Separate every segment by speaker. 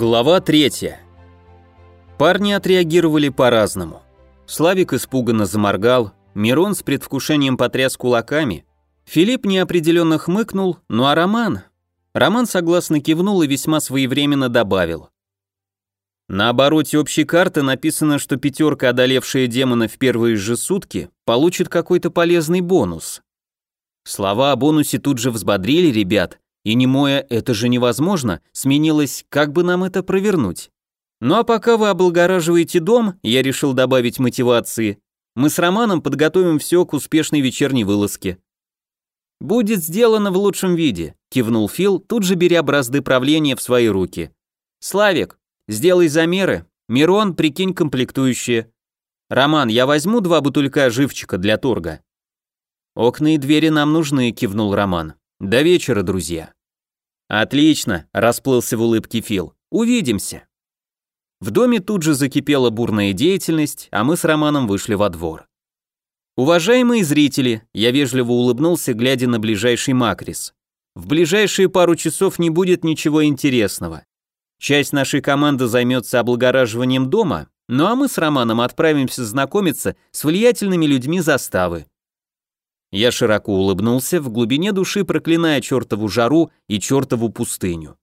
Speaker 1: Глава третья. Парни отреагировали по-разному. Славик испуганно заморгал, Мирон с предвкушением потряс кулаками, Филипп неопределенно хмыкнул, ну а Роман... Роман согласно кивнул и весьма своевременно добавил. На обороте общей карты написано, что пятерка, одолевшая демона в первые же сутки, получит какой-то полезный бонус. Слова о бонусе тут же взбодрили ребят, и немое «это же невозможно» сменилось «как бы нам это провернуть?». Ну а пока вы облагораживаете дом, я решил добавить мотивации, мы с Романом подготовим все к успешной вечерней вылазке. «Будет сделано в лучшем виде», — кивнул Фил, тут же беря бразды правления в свои руки. «Славик, сделай замеры. Мирон, прикинь комплектующие. Роман, я возьму два бутылька живчика для торга». «Окна и двери нам нужны», — кивнул Роман. До вечера, друзья. Отлично, расплылся в улыбке Фил. Увидимся. В доме тут же закипела бурная деятельность, а мы с Романом вышли во двор. Уважаемые зрители, я вежливо улыбнулся, глядя на ближайший Макрис. В ближайшие пару часов не будет ничего интересного. Часть нашей команды займется облагораживанием дома, ну а мы с Романом отправимся знакомиться с влиятельными людьми заставы. Я широко улыбнулся, в глубине души проклиная чертову жару и чертову пустыню.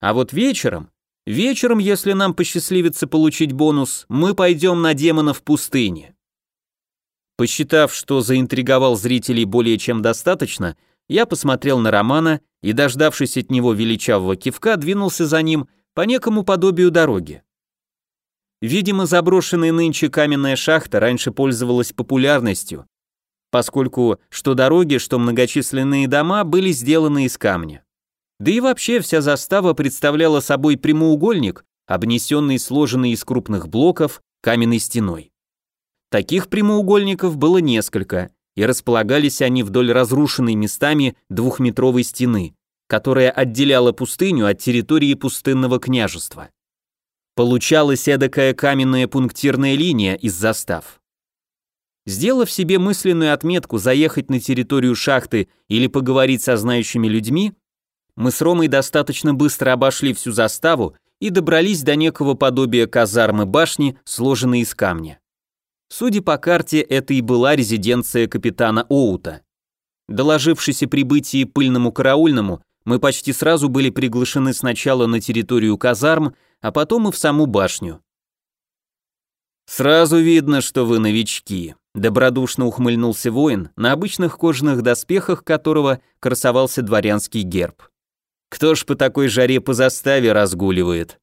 Speaker 1: А вот вечером, вечером, если нам посчастливится получить бонус, мы пойдем на демона в пустыне. Посчитав, что заинтриговал зрителей более чем достаточно, я посмотрел на Романа и, дождавшись от него величавого кивка, двинулся за ним по некому подобию дороги. Видимо, заброшенная нынче каменная шахта раньше пользовалась популярностью, поскольку что дороги, что многочисленные дома были сделаны из камня. Да и вообще вся застава представляла собой прямоугольник, обнесенный сложенный из крупных блоков каменной стеной. Таких прямоугольников было несколько, и располагались они вдоль разрушенной местами двухметровой стены, которая отделяла пустыню от территории пустынного княжества. Получалась эдакая каменная пунктирная линия из застав. Сделав себе мысленную отметку заехать на территорию шахты или поговорить со знающими людьми, мы с Ромой достаточно быстро обошли всю заставу и добрались до некого подобия казармы башни, сложенной из камня. Судя по карте, это и была резиденция капитана Оута. Доложившись о прибытии пыльному караульному, мы почти сразу были приглашены сначала на территорию казарм, а потом и в саму башню. «Сразу видно, что вы новички», Добродушно ухмыльнулся воин, на обычных кожаных доспехах которого красовался дворянский герб. Кто ж по такой жаре по заставе разгуливает?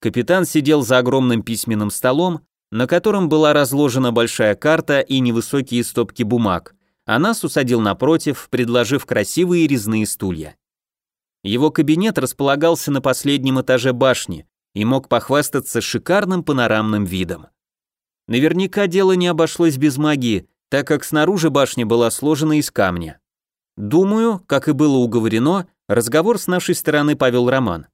Speaker 1: Капитан сидел за огромным письменным столом, на котором была разложена большая карта и невысокие стопки бумаг, а нас усадил напротив, предложив красивые резные стулья. Его кабинет располагался на последнем этаже башни и мог похвастаться шикарным панорамным видом. Наверняка дело не обошлось без магии, так как снаружи башня была сложена из камня. Думаю, как и было уговорено, разговор с нашей стороны повел Роман.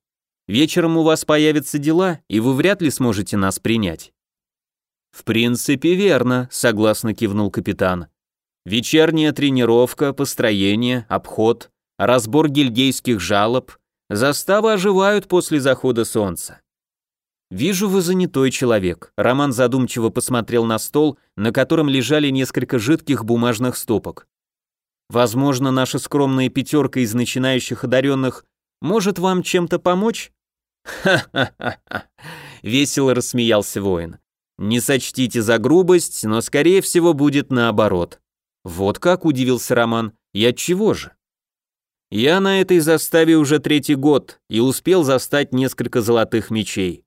Speaker 1: Вечером у вас появятся дела, и вы вряд ли сможете нас принять. В принципе, верно, согласно кивнул капитан. Вечерняя тренировка, построение, обход, разбор гильдейских жалоб, заставы оживают после захода солнца. «Вижу, вы занятой человек». Роман задумчиво посмотрел на стол, на котором лежали несколько жидких бумажных стопок. «Возможно, наша скромная пятерка из начинающих одаренных может вам чем-то помочь?» «Ха-ха-ха!» — весело рассмеялся воин. «Не сочтите за грубость, но, скорее всего, будет наоборот». «Вот как?» — удивился Роман. «Я чего же?» «Я на этой заставе уже третий год и успел застать несколько золотых мечей.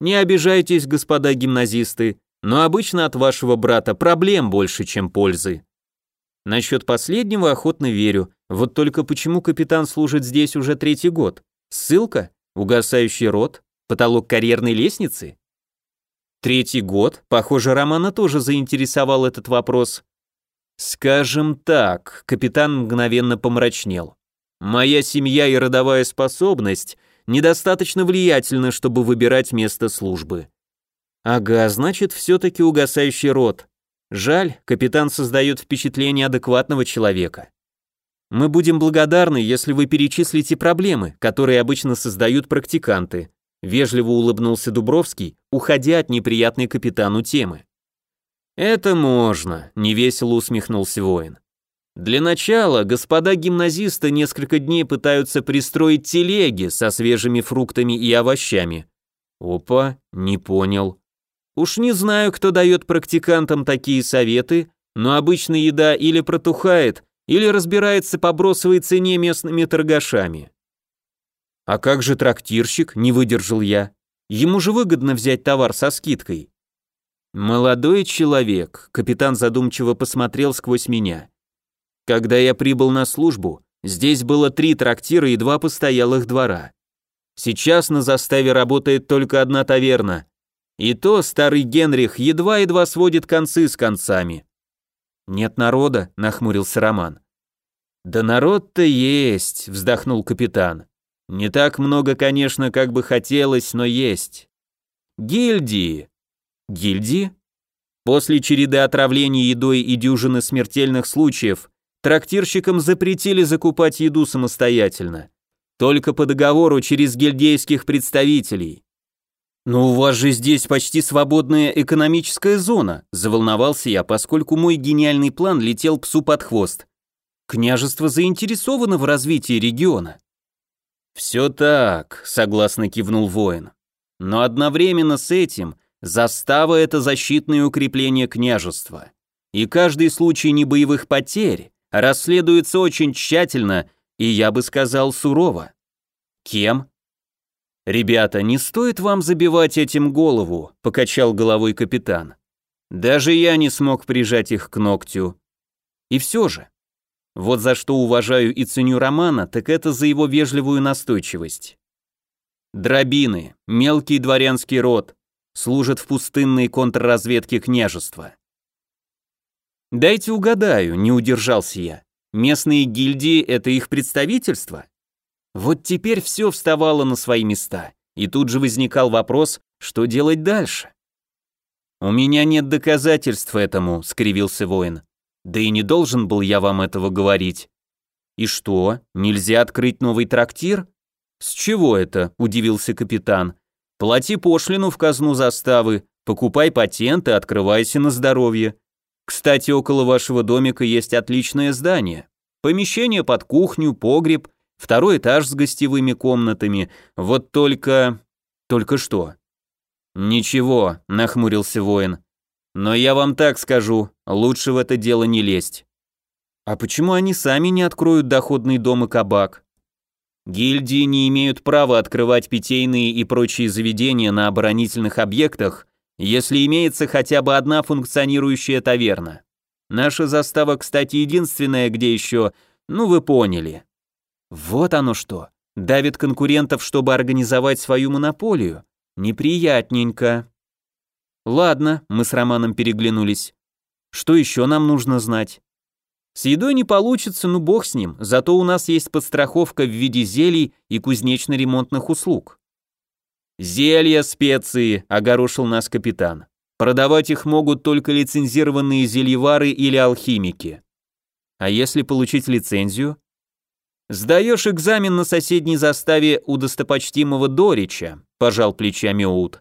Speaker 1: Не обижайтесь, господа гимназисты, но обычно от вашего брата проблем больше, чем пользы. Насчет последнего охотно верю, вот только почему капитан служит здесь уже третий год? Ссылка? Угасающий рот? Потолок карьерной лестницы? Третий год? Похоже, Романа тоже заинтересовал этот вопрос. Скажем так, капитан мгновенно помрачнел. Моя семья и родовая способность – недостаточно влиятельны, чтобы выбирать место службы. Ага, значит, все-таки угасающий род. Жаль, капитан создает впечатление адекватного человека. Мы будем благодарны, если вы перечислите проблемы, которые обычно создают практиканты. Вежливо улыбнулся Дубровский, уходя от неприятной капитану темы. Это можно, невесело усмехнулся воин. Для начала господа гимназисты несколько дней пытаются пристроить телеги со свежими фруктами и овощами. Опа, не понял. Уж не знаю, кто дает практикантам такие советы, но обычно еда или протухает, или разбирается по бросовой цене местными торгашами. А как же трактирщик, не выдержал я. Ему же выгодно взять товар со скидкой. Молодой человек, капитан задумчиво посмотрел сквозь меня. Когда я прибыл на службу, здесь было три трактира и два постоялых двора. Сейчас на заставе работает только одна таверна. И то старый Генрих едва-едва сводит концы с концами. «Нет народа», — нахмурился Роман. «Да народ-то есть», — вздохнул капитан. «Не так много, конечно, как бы хотелось, но есть. Гильдии». «Гильдии?» После череды отравлений едой и дюжины смертельных случаев трактирщикам запретили закупать еду самостоятельно. Только по договору через гильдейских представителей. «Но у вас же здесь почти свободная экономическая зона», заволновался я, поскольку мой гениальный план летел псу под хвост. Княжество заинтересовано в развитии региона. «Все так», — согласно кивнул воин. «Но одновременно с этим застава — это защитное укрепление княжества. И каждый случай небоевых потерь расследуется очень тщательно и, я бы сказал, сурово. Кем? «Ребята, не стоит вам забивать этим голову», — покачал головой капитан. «Даже я не смог прижать их к ногтю. И все же, вот за что уважаю и ценю Романа, так это за его вежливую настойчивость. Дробины, мелкий дворянский род, служат в пустынной контрразведке княжества. Дайте угадаю, не удержался я. Местные гильдии — это их представительство? Вот теперь все вставало на свои места, и тут же возникал вопрос, что делать дальше. «У меня нет доказательств этому», — скривился воин. «Да и не должен был я вам этого говорить». «И что, нельзя открыть новый трактир?» «С чего это?» – удивился капитан. «Плати пошлину в казну заставы, покупай патенты, открывайся на здоровье. Кстати, около вашего домика есть отличное здание. Помещение под кухню, погреб Второй этаж с гостевыми комнатами. Вот только... Только что? Ничего, нахмурился воин. Но я вам так скажу, лучше в это дело не лезть. А почему они сами не откроют доходный дом и кабак? Гильдии не имеют права открывать питейные и прочие заведения на оборонительных объектах, если имеется хотя бы одна функционирующая таверна. Наша застава, кстати, единственная, где еще, ну вы поняли. Вот оно что. Давит конкурентов, чтобы организовать свою монополию. Неприятненько. Ладно, мы с Романом переглянулись. Что еще нам нужно знать? С едой не получится, ну бог с ним, зато у нас есть подстраховка в виде зелий и кузнечно-ремонтных услуг. «Зелья, специи», — огорошил нас капитан. «Продавать их могут только лицензированные зельевары или алхимики». «А если получить лицензию?» «Сдаешь экзамен на соседней заставе у достопочтимого Дорича», – пожал плечами Ут.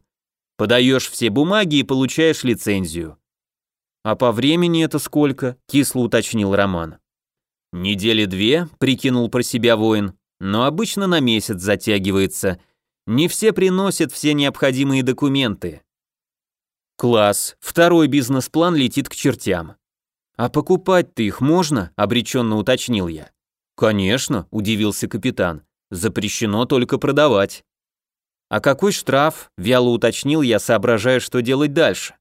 Speaker 1: «Подаешь все бумаги и получаешь лицензию». «А по времени это сколько?» – кисло уточнил Роман. «Недели две», – прикинул про себя воин, «но обычно на месяц затягивается. Не все приносят все необходимые документы». «Класс, второй бизнес-план летит к чертям». «А покупать-то их можно?» – обреченно уточнил я. «Конечно», – удивился капитан. «Запрещено только продавать». «А какой штраф?» – вяло уточнил я, соображая, что делать дальше.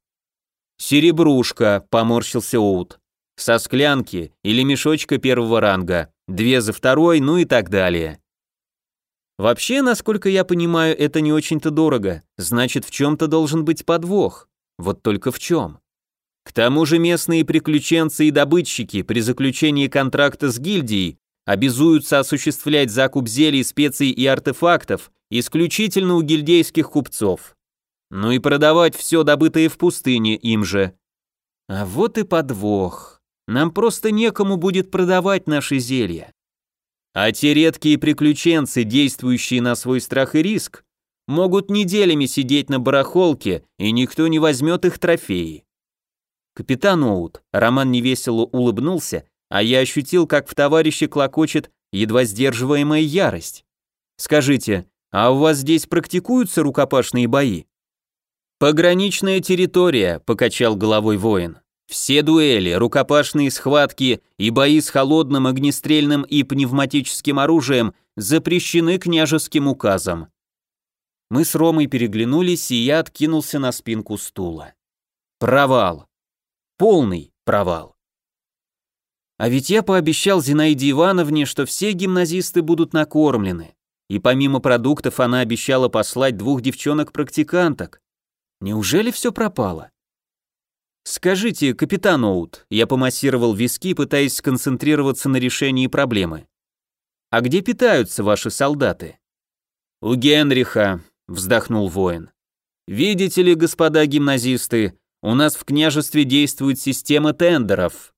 Speaker 1: «Серебрушка», – поморщился Оут. «Со склянки или мешочка первого ранга, две за второй, ну и так далее». Вообще, насколько я понимаю, это не очень-то дорого, значит, в чем-то должен быть подвох. Вот только в чем? К тому же местные приключенцы и добытчики при заключении контракта с гильдией обязуются осуществлять закуп зелий, специй и артефактов исключительно у гильдейских купцов. Ну и продавать все добытое в пустыне им же. А вот и подвох. Нам просто некому будет продавать наши зелья. А те редкие приключенцы, действующие на свой страх и риск, могут неделями сидеть на барахолке, и никто не возьмет их трофеи. Капитан Оут, Роман невесело улыбнулся, а я ощутил, как в товарище клокочет едва сдерживаемая ярость. Скажите, а у вас здесь практикуются рукопашные бои? Пограничная территория, покачал головой воин. Все дуэли, рукопашные схватки и бои с холодным огнестрельным и пневматическим оружием запрещены княжеским указом. Мы с Ромой переглянулись, и я откинулся на спинку стула. Провал. Полный провал. А ведь я пообещал Зинаиде Ивановне, что все гимназисты будут накормлены. И помимо продуктов она обещала послать двух девчонок-практиканток. Неужели все пропало? Скажите, капитан Оут, я помассировал виски, пытаясь сконцентрироваться на решении проблемы. А где питаются ваши солдаты? У Генриха, вздохнул воин. Видите ли, господа гимназисты, у нас в княжестве действует система тендеров.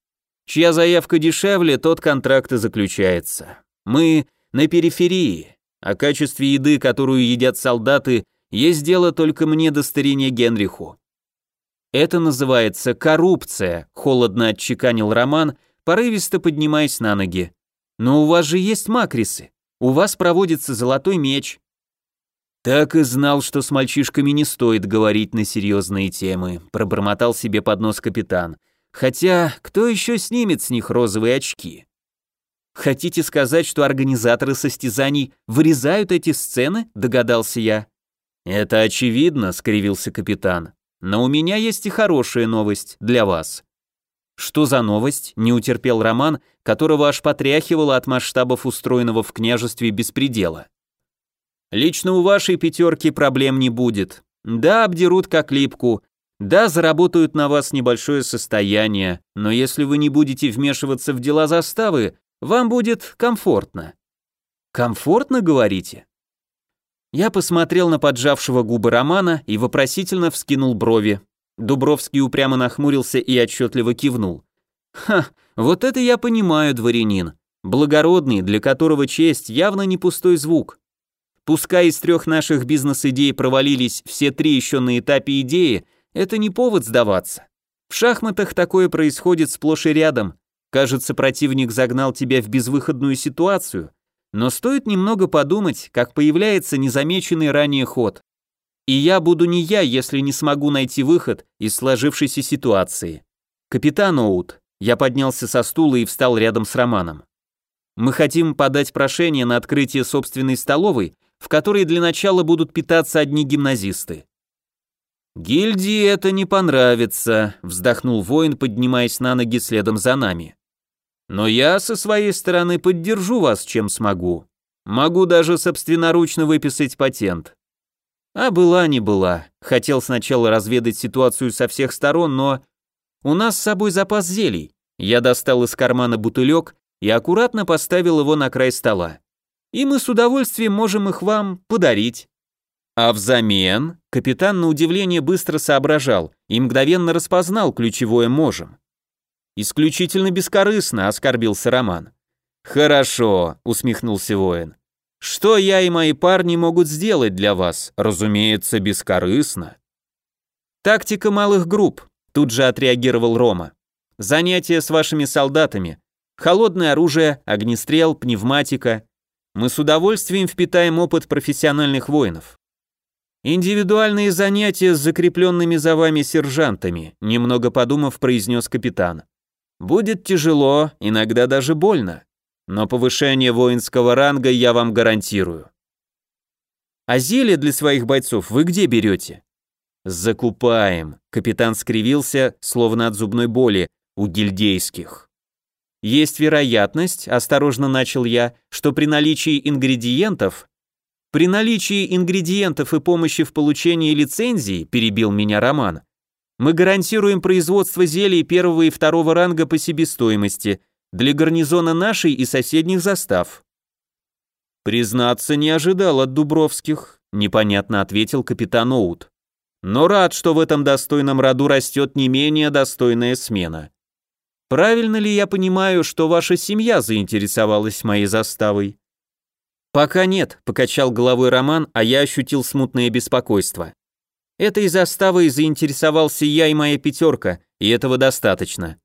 Speaker 1: Чья заявка дешевле, тот контракт и заключается. Мы на периферии. О качестве еды, которую едят солдаты, есть дело только мне до старине Генриху. Это называется коррупция, холодно отчеканил Роман, порывисто поднимаясь на ноги. Но у вас же есть макрисы. У вас проводится золотой меч. Так и знал, что с мальчишками не стоит говорить на серьезные темы, пробормотал себе под нос капитан. Хотя, кто еще снимет с них розовые очки? Хотите сказать, что организаторы состязаний вырезают эти сцены? Догадался я. Это очевидно, скривился капитан. Но у меня есть и хорошая новость для вас. Что за новость? Не утерпел Роман, которого аж потряхивало от масштабов устроенного в княжестве беспредела. Лично у вашей пятерки проблем не будет. Да, обдерут как липку, да, заработают на вас небольшое состояние, но если вы не будете вмешиваться в дела заставы, вам будет комфортно. Комфортно, говорите? Я посмотрел на поджавшего губы Романа и вопросительно вскинул брови. Дубровский упрямо нахмурился и отчетливо кивнул. «Ха, вот это я понимаю, дворянин. Благородный, для которого честь явно не пустой звук. Пускай из трех наших бизнес-идей провалились все три еще на этапе идеи, это не повод сдаваться. В шахматах такое происходит сплошь и рядом, Кажется, противник загнал тебя в безвыходную ситуацию, но стоит немного подумать, как появляется незамеченный ранее ход. И я буду не я, если не смогу найти выход из сложившейся ситуации. Капитан Оут, я поднялся со стула и встал рядом с Романом. Мы хотим подать прошение на открытие собственной столовой, в которой для начала будут питаться одни гимназисты. «Гильдии это не понравится», — вздохнул воин, поднимаясь на ноги следом за нами. Но я со своей стороны поддержу вас, чем смогу. Могу даже собственноручно выписать патент. А была не была. Хотел сначала разведать ситуацию со всех сторон, но... У нас с собой запас зелий. Я достал из кармана бутылек и аккуратно поставил его на край стола. И мы с удовольствием можем их вам подарить. А взамен капитан на удивление быстро соображал и мгновенно распознал ключевое «можем». Исключительно бескорыстно, оскорбился Роман. Хорошо, усмехнулся воин. Что я и мои парни могут сделать для вас? Разумеется, бескорыстно. Тактика малых групп, тут же отреагировал Рома. Занятия с вашими солдатами. Холодное оружие, огнестрел, пневматика. Мы с удовольствием впитаем опыт профессиональных воинов. Индивидуальные занятия с закрепленными за вами сержантами, немного подумав, произнес капитан. Будет тяжело, иногда даже больно, но повышение воинского ранга я вам гарантирую. А зелье для своих бойцов вы где берете? Закупаем. Капитан скривился, словно от зубной боли, у гильдейских. Есть вероятность, осторожно начал я, что при наличии ингредиентов при наличии ингредиентов и помощи в получении лицензии, перебил меня Роман, мы гарантируем производство зелий первого и второго ранга по себестоимости для гарнизона нашей и соседних застав. Признаться, не ожидал от Дубровских, непонятно ответил капитан Оут. Но рад, что в этом достойном роду растет не менее достойная смена. Правильно ли я понимаю, что ваша семья заинтересовалась моей заставой? «Пока нет», — покачал головой Роман, а я ощутил смутное беспокойство. Этой заставой заинтересовался я и моя пятерка, и этого достаточно.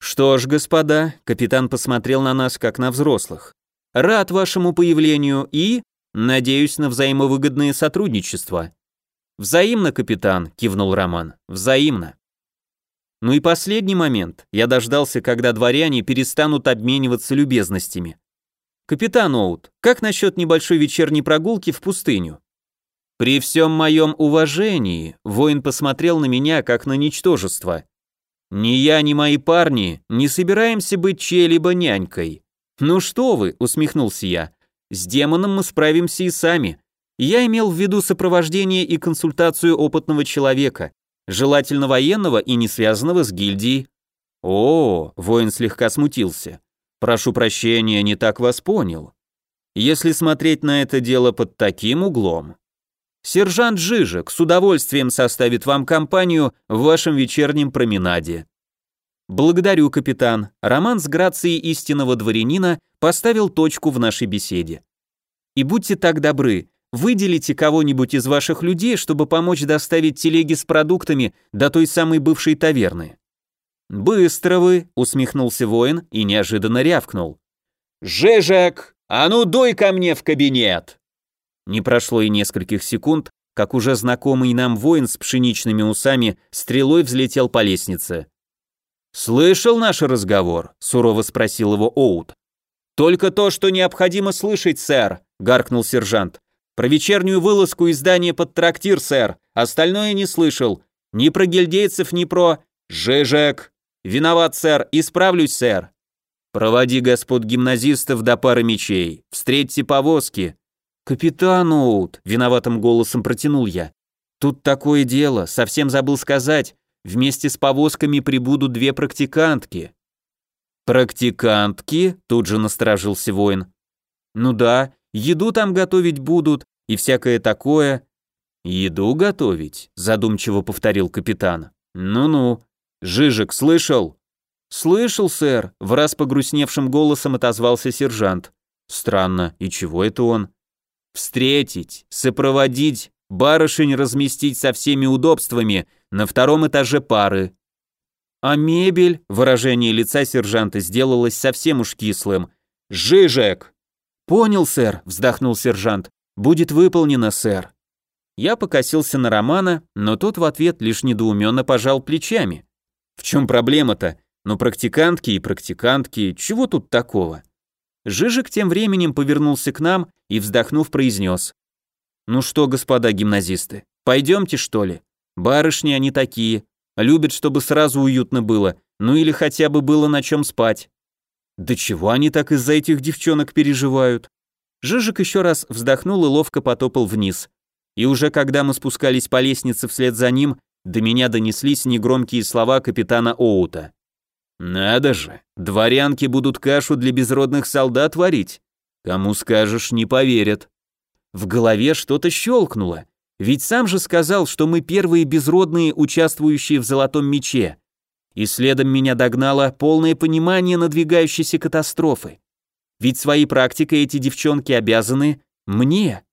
Speaker 1: «Что ж, господа», — капитан посмотрел на нас, как на взрослых, «рад вашему появлению и, надеюсь, на взаимовыгодное сотрудничество». «Взаимно, капитан», — кивнул Роман, «взаимно». Ну и последний момент. Я дождался, когда дворяне перестанут обмениваться любезностями. «Капитан Оут, как насчет небольшой вечерней прогулки в пустыню?» При всем моем уважении, воин посмотрел на меня, как на ничтожество. Ни я, ни мои парни не собираемся быть чьей-либо нянькой. Ну что вы, усмехнулся я. С демоном мы справимся и сами. Я имел в виду сопровождение и консультацию опытного человека, желательно военного и не связанного с гильдией. О, воин слегка смутился. Прошу прощения, не так вас понял. Если смотреть на это дело под таким углом, Сержант Жижик с удовольствием составит вам компанию в вашем вечернем променаде. Благодарю, капитан. Роман с грацией истинного дворянина поставил точку в нашей беседе. И будьте так добры, выделите кого-нибудь из ваших людей, чтобы помочь доставить телеги с продуктами до той самой бывшей таверны. «Быстро вы!» — усмехнулся воин и неожиданно рявкнул. «Жижик, а ну дуй ко мне в кабинет!» Не прошло и нескольких секунд, как уже знакомый нам воин с пшеничными усами стрелой взлетел по лестнице. «Слышал наш разговор?» – сурово спросил его Оут. «Только то, что необходимо слышать, сэр», – гаркнул сержант. «Про вечернюю вылазку и здание под трактир, сэр. Остальное не слышал. Ни про гильдейцев, ни про... Жижек. Виноват, сэр. Исправлюсь, сэр. Проводи господ гимназистов до пары мечей. Встретьте повозки. «Капитан Оут», — виноватым голосом протянул я. «Тут такое дело, совсем забыл сказать. Вместе с повозками прибудут две практикантки». «Практикантки?» — тут же насторожился воин. «Ну да, еду там готовить будут и всякое такое». «Еду готовить?» — задумчиво повторил капитан. «Ну-ну. Жижик, слышал?» «Слышал, сэр», — в раз погрустневшим голосом отозвался сержант. «Странно, и чего это он?» Встретить, сопроводить, барышень разместить со всеми удобствами на втором этаже пары. А мебель, выражение лица сержанта сделалось совсем уж кислым. Жижек. Понял, сэр, вздохнул сержант. Будет выполнено, сэр. Я покосился на Романа, но тот в ответ лишь недоуменно пожал плечами. В чем проблема-то? Ну, практикантки и практикантки, чего тут такого? Жижик тем временем повернулся к нам и, вздохнув, произнес. «Ну что, господа гимназисты, пойдемте, что ли? Барышни они такие, любят, чтобы сразу уютно было, ну или хотя бы было на чем спать». «Да чего они так из-за этих девчонок переживают?» Жижик еще раз вздохнул и ловко потопал вниз. И уже когда мы спускались по лестнице вслед за ним, до меня донеслись негромкие слова капитана Оута. «Надо же, дворянки будут кашу для безродных солдат варить. Кому скажешь, не поверят». В голове что-то щелкнуло, ведь сам же сказал, что мы первые безродные, участвующие в Золотом Мече. И следом меня догнало полное понимание надвигающейся катастрофы. Ведь своей практикой эти девчонки обязаны мне.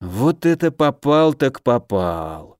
Speaker 1: Вот это попал так попал.